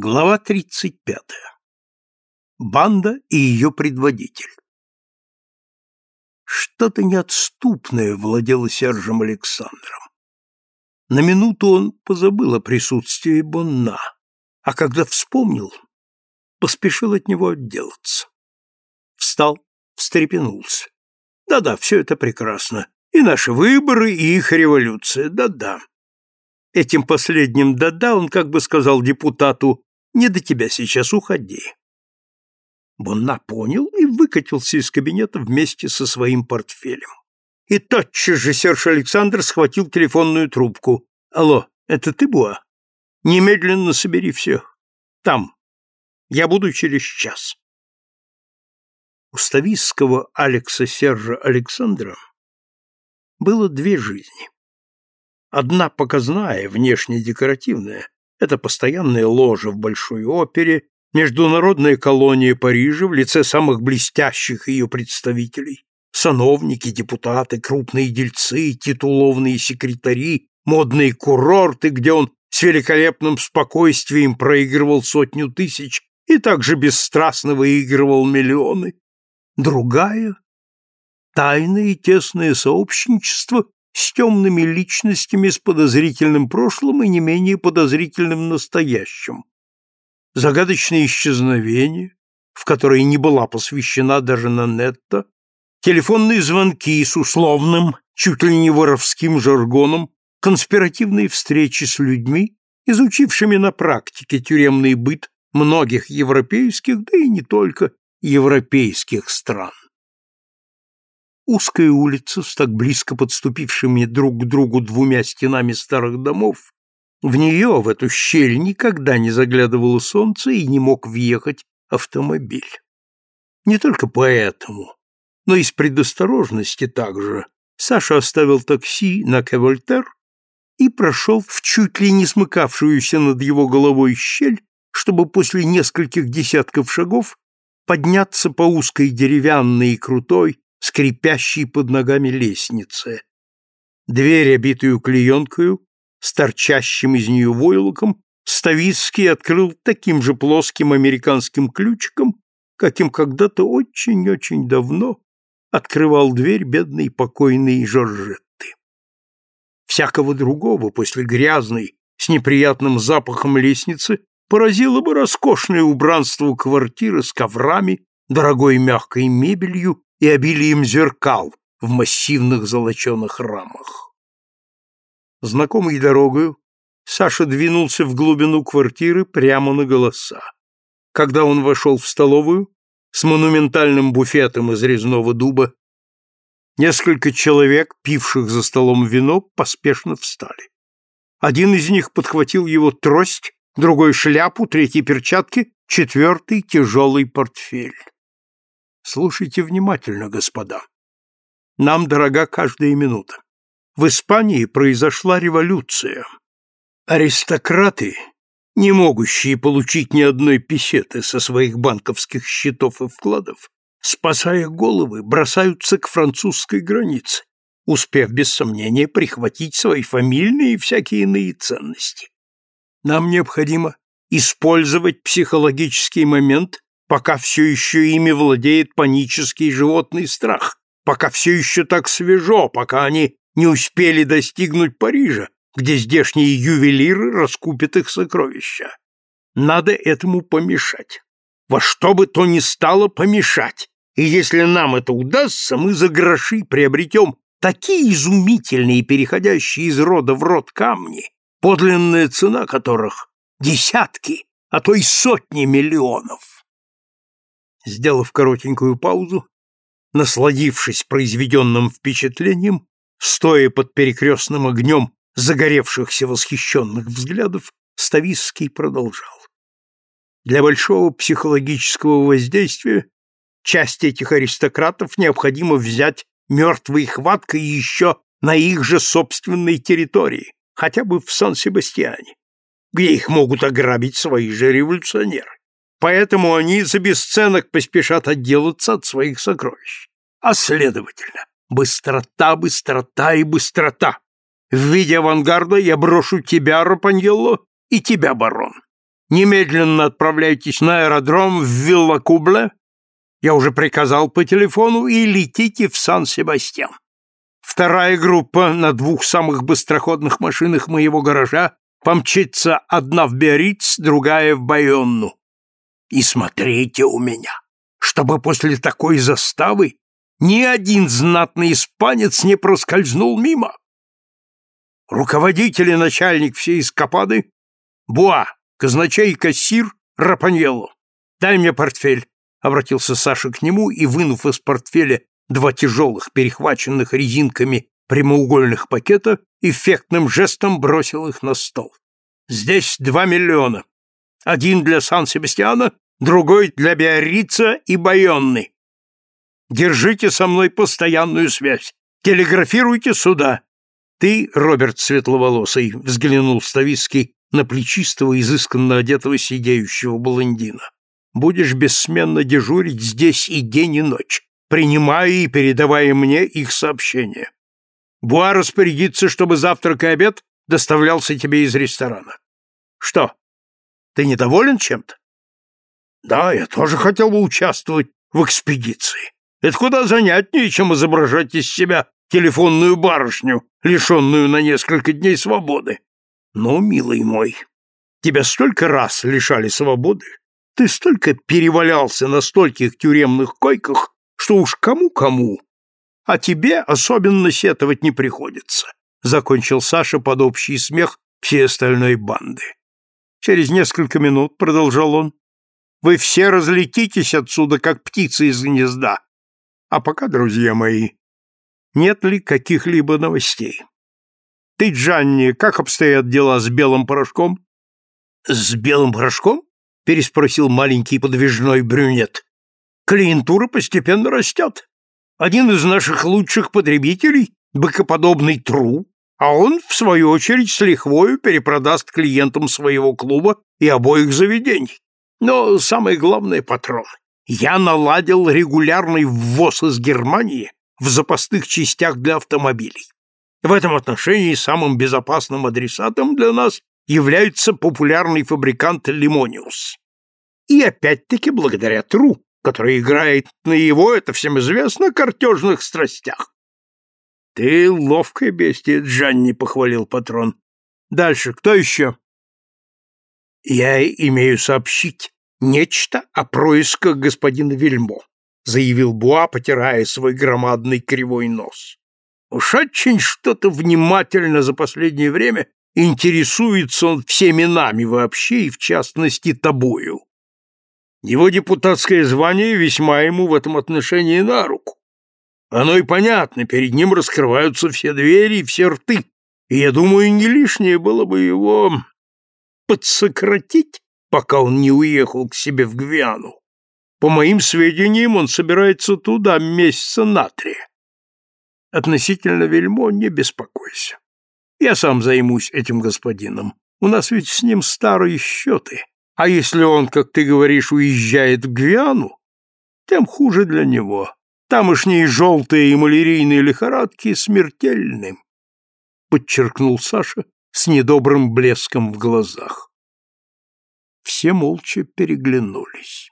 Глава 35. Банда и ее предводитель. Что-то неотступное владело Сержем Александром. На минуту он позабыл о присутствии Бонна, а когда вспомнил, поспешил от него отделаться. Встал, встрепенулся. Да-да, все это прекрасно. И наши выборы, и их революция. Да-да. Этим последним «да-да» он как бы сказал депутату не до тебя сейчас, уходи. Бонна понял и выкатился из кабинета вместе со своим портфелем. И тотчас же Серж Александр схватил телефонную трубку. «Алло, это ты, Буа? Немедленно собери всех. Там. Я буду через час». У ставистского Алекса Сержа Александра было две жизни. Одна показная, внешне декоративная, это постоянная ложа в Большой опере, международная колония Парижа в лице самых блестящих ее представителей, сановники, депутаты, крупные дельцы, титулованные секретари, модные курорты, где он с великолепным спокойствием проигрывал сотню тысяч и также бесстрастно выигрывал миллионы. Другая — тайное и тесное сообщничество с темными личностями с подозрительным прошлым и не менее подозрительным настоящим. Загадочные исчезновения, в которые не была посвящена даже Нанетта, телефонные звонки с условным, чуть ли не воровским жаргоном, конспиративные встречи с людьми, изучившими на практике тюремный быт многих европейских, да и не только европейских стран. Узкая улица с так близко подступившими друг к другу двумя стенами старых домов, в нее, в эту щель, никогда не заглядывало солнце и не мог въехать автомобиль. Не только поэтому, но из предосторожности также Саша оставил такси на Кевольтер и прошел в чуть ли не смыкавшуюся над его головой щель, чтобы после нескольких десятков шагов подняться по узкой деревянной и крутой, скрипящей под ногами лестнице. Дверь, обитую клеенкою, с торчащим из нее войлоком, Ставицкий открыл таким же плоским американским ключиком, каким когда-то очень-очень давно открывал дверь бедной покойной Жоржетты. Всякого другого после грязной, с неприятным запахом лестницы поразило бы роскошное убранство квартиры с коврами, дорогой мягкой мебелью и обилием зеркал в массивных золоченых рамах. Знакомой дорогою Саша двинулся в глубину квартиры прямо на голоса. Когда он вошел в столовую с монументальным буфетом из резного дуба, несколько человек, пивших за столом вино, поспешно встали. Один из них подхватил его трость, другой — шляпу, третий — перчатки, четвертый — тяжелый портфель. Слушайте внимательно, господа. Нам дорога каждая минута. В Испании произошла революция. Аристократы, не могущие получить ни одной песеты со своих банковских счетов и вкладов, спасая головы, бросаются к французской границе, успев без сомнения прихватить свои фамильные и всякие иные ценности. Нам необходимо использовать психологический момент пока все еще ими владеет панический животный страх, пока все еще так свежо, пока они не успели достигнуть Парижа, где здешние ювелиры раскупят их сокровища. Надо этому помешать. Во что бы то ни стало помешать. И если нам это удастся, мы за гроши приобретем такие изумительные, переходящие из рода в род камни, подлинная цена которых — десятки, а то и сотни миллионов. Сделав коротенькую паузу, насладившись произведенным впечатлением, стоя под перекрестным огнем загоревшихся восхищенных взглядов, Стависский продолжал. Для большого психологического воздействия часть этих аристократов необходимо взять мертвой хваткой еще на их же собственной территории, хотя бы в Сан-Себастьяне, где их могут ограбить свои же революционеры поэтому они за бесценок поспешат отделаться от своих сокровищ. А следовательно, быстрота, быстрота и быстрота. В виде авангарда я брошу тебя, Рапаньелло, и тебя, барон. Немедленно отправляйтесь на аэродром в Виллакубле. Я уже приказал по телефону и летите в Сан-Себастьян. Вторая группа на двух самых быстроходных машинах моего гаража помчится одна в Биарриц, другая в Байонну. И смотрите у меня, чтобы после такой заставы ни один знатный испанец не проскользнул мимо. Руководитель и начальник всей эскапады — Буа, казначей и кассир Рапаньелло. Дай мне портфель, — обратился Саша к нему и, вынув из портфеля два тяжелых, перехваченных резинками прямоугольных пакета, эффектным жестом бросил их на стол. «Здесь два миллиона. Один для Сан-Себастьяна, другой для Биаррица и Байонны. Держите со мной постоянную связь. Телеграфируйте сюда. Ты, Роберт Светловолосый, взглянул Ставицкий на плечистого, изысканно одетого сидеющего блондина. Будешь бессменно дежурить здесь и день, и ночь принимая и передавая мне их сообщения. Буа распорядится, чтобы завтрак и обед доставлялся тебе из ресторана. Что, ты недоволен чем-то? Да, я тоже хотел бы участвовать в экспедиции. Это куда занятнее, чем изображать из себя телефонную барышню, лишенную на несколько дней свободы. Ну, милый мой, тебя столько раз лишали свободы, ты столько перевалялся на стольких тюремных койках, что уж кому-кому, а тебе особенно сетовать не приходится, — закончил Саша под общий смех всей остальной банды. Через несколько минут, — продолжал он, — вы все разлетитесь отсюда, как птицы из гнезда. А пока, друзья мои, нет ли каких-либо новостей? Ты, Джанни, как обстоят дела с белым порошком? — С белым порошком? — переспросил маленький подвижной брюнет клиентура постепенно растет. Один из наших лучших потребителей — быкоподобный Тру, а он, в свою очередь, с лихвою перепродаст клиентам своего клуба и обоих заведений. Но самое главное, патрон, я наладил регулярный ввоз из Германии в запасных частях для автомобилей. В этом отношении самым безопасным адресатом для нас является популярный фабрикант Лимониус. И опять-таки благодаря Тру который играет на его, это всем известно, картежных страстях. — Ты ловкая бестия, Джанни, — похвалил патрон. — Дальше, кто еще? — Я имею сообщить нечто о происках господина Вельмо, — заявил Буа, потирая свой громадный кривой нос. Уж очень что-то внимательно за последнее время интересуется он всеми нами вообще и, в частности, тобою. Его депутатское звание весьма ему в этом отношении на руку. Оно и понятно, перед ним раскрываются все двери и все рты, и я думаю, не лишнее было бы его подсократить, пока он не уехал к себе в Гвиану. По моим сведениям, он собирается туда месяца на три. Относительно Вельмо не беспокойся. Я сам займусь этим господином. У нас ведь с ним старые счеты. А если он, как ты говоришь, уезжает в Гвиану, тем хуже для него. Тамошние желтые и малярийные лихорадки смертельны, — подчеркнул Саша с недобрым блеском в глазах. Все молча переглянулись.